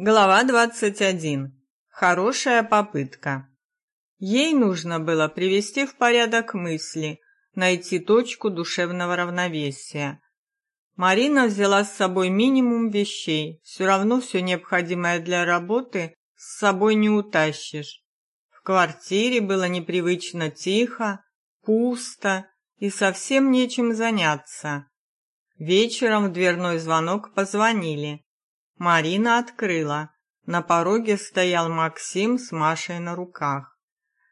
Глава 21. Хорошая попытка. Ей нужно было привести в порядок мысли, найти точку душевного равновесия. Марина взяла с собой минимум вещей, все равно все необходимое для работы с собой не утащишь. В квартире было непривычно тихо, пусто и совсем нечем заняться. Вечером в дверной звонок позвонили. Марина открыла. На пороге стоял Максим с Машей на руках.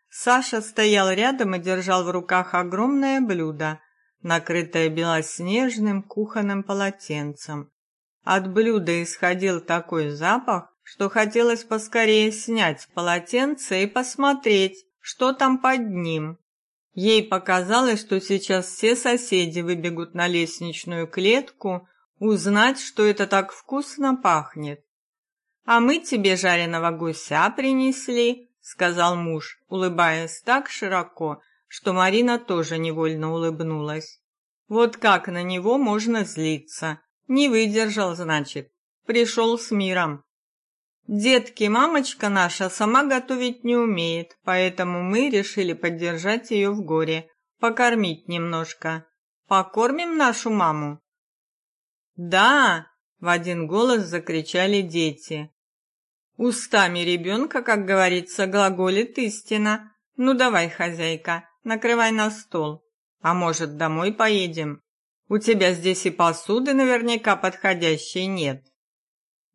Саша стоял рядом и держал в руках огромное блюдо, накрытое белоснежным кухонным полотенцем. От блюда исходил такой запах, что хотелось поскорее снять полотенце и посмотреть, что там под ним. Ей показалось, что сейчас все соседи выбегут на лестничную клетку узнать, что это так вкусно пахнет. А мы тебе жареного гуся принесли, сказал муж, улыбаясь так широко, что Марина тоже невольно улыбнулась. Вот как на него можно злиться? Не выдержал, значит. Пришел с миром. Детки, мамочка наша сама готовить не умеет, поэтому мы решили поддержать ее в горе, покормить немножко. Покормим нашу маму. «Да!» — в один голос закричали дети. Устами ребенка, как говорится, глаголит истина. Ну давай, хозяйка, накрывай на стол. А может, домой поедем? У тебя здесь и посуды наверняка подходящей нет.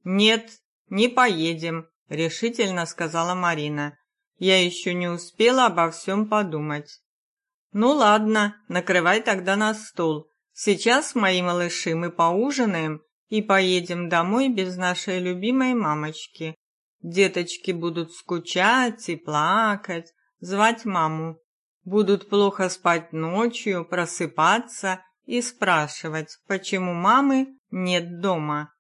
Нет, не поедем, решительно сказала Марина. Я еще не успела обо всем подумать. Ну ладно, накрывай тогда на стол. Сейчас, мои малыши, мы поужинаем и поедем домой без нашей любимой мамочки. Деточки будут скучать и плакать, звать маму. Будут плохо спать ночью, просыпаться и спрашивать, почему мамы нет дома.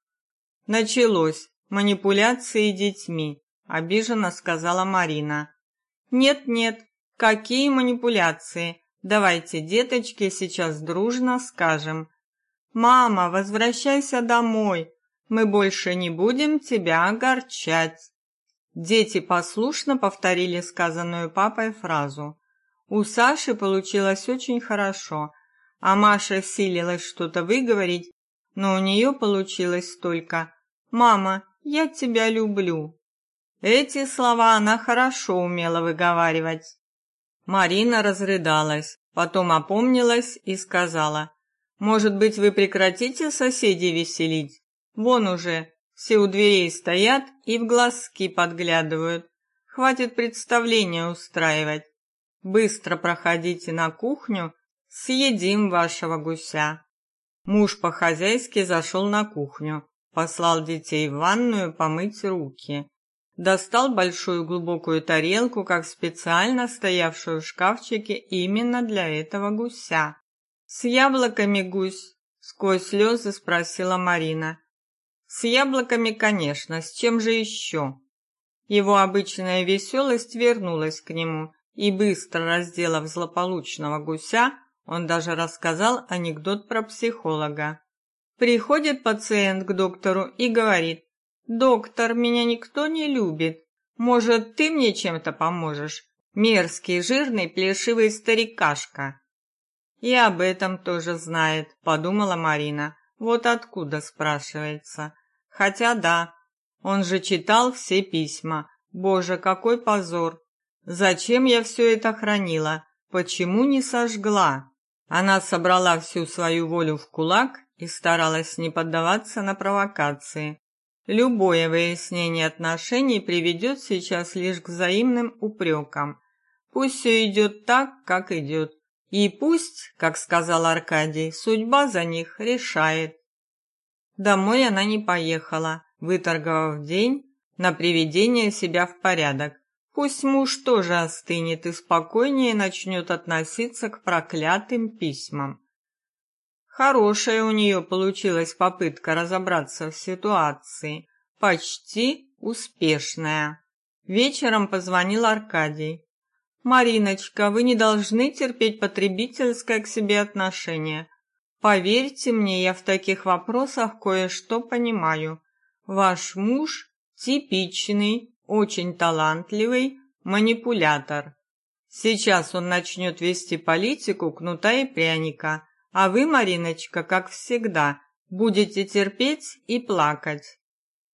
Началось манипуляции детьми, обиженно сказала Марина. Нет-нет, какие манипуляции? Давайте, деточки, сейчас дружно скажем: "Мама, возвращайся домой. Мы больше не будем тебя огорчать". Дети послушно повторили сказанную папой фразу. У Саши получилось очень хорошо, а Маша силилась что-то выговорить, но у нее получилось только: "Мама, я тебя люблю". Эти слова она хорошо умела выговаривать. Марина разрыдалась, потом опомнилась и сказала: "Может быть, вы прекратите соседей веселить? Вон уже все у дверей стоят и в глазки подглядывают. Хватит представления устраивать. Быстро проходите на кухню, съедим вашего гуся". Муж по-хозяйски зашел на кухню, послал детей в ванную помыть руки достал большую глубокую тарелку, как специально стоявшую в шкафчике именно для этого гуся. С яблоками гусь, сквозь слезы спросила Марина. С яблоками, конечно, с чем же еще? Его обычная веселость вернулась к нему, и быстро разделав злополучного гуся, он даже рассказал анекдот про психолога. Приходит пациент к доктору и говорит: Доктор, меня никто не любит. Может, ты мне чем-то поможешь? Мерзкий, жирный, плешивый старикашка. И об этом тоже знает, подумала Марина. Вот откуда спрашивается. Хотя да, он же читал все письма. Боже, какой позор. Зачем я все это хранила? Почему не сожгла? Она собрала всю свою волю в кулак и старалась не поддаваться на провокации. Любое выяснение отношений приведет сейчас лишь к взаимным упрекам. Пусть все идет так, как идет. И пусть, как сказал Аркадий, судьба за них решает. Домой она не поехала, выторговав день на приведение себя в порядок. Пусть муж тоже остынет и спокойнее начнет относиться к проклятым письмам. Хорошая у нее получилась попытка разобраться в ситуации, почти успешная. Вечером позвонил Аркадий. Мариночка, вы не должны терпеть потребительское к себе отношение. Поверьте мне, я в таких вопросах кое-что понимаю. Ваш муж Типичный, очень талантливый манипулятор. Сейчас он начнет вести политику кнута и пряника, а вы, Мариночка, как всегда, будете терпеть и плакать.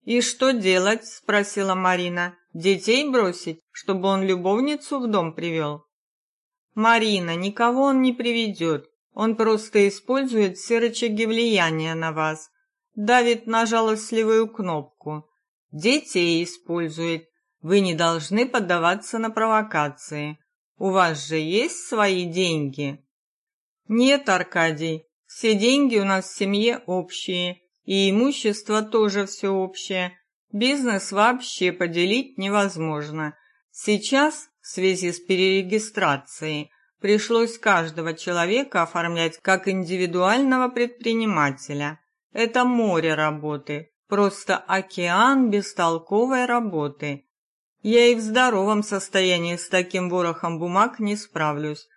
И что делать? спросила Марина. Детей бросить, чтобы он любовницу в дом привел?» Марина, никого он не приведет. Он просто использует все рычаги влияния на вас, давит на жалостливую кнопку. Детей использует. Вы не должны поддаваться на провокации. У вас же есть свои деньги. Нет, Аркадий, все деньги у нас в семье общие, и имущество тоже все общее. Бизнес вообще поделить невозможно. Сейчас в связи с перерегистрацией пришлось каждого человека оформлять как индивидуального предпринимателя. Это море работы, просто океан бестолковой работы. Я и в здоровом состоянии с таким ворохом бумаг не справлюсь.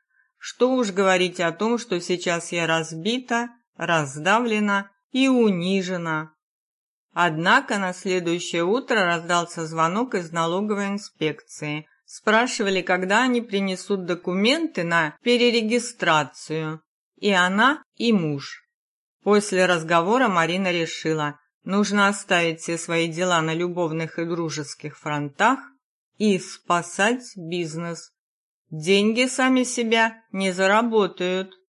Что уж говорить о том, что сейчас я разбита, раздавлена и унижена. Однако на следующее утро раздался звонок из налоговой инспекции. Спрашивали, когда они принесут документы на перерегистрацию. И она, и муж. После разговора Марина решила, нужно оставить все свои дела на любовных и дружеских фронтах и спасать бизнес. Деньги сами себя не заработают.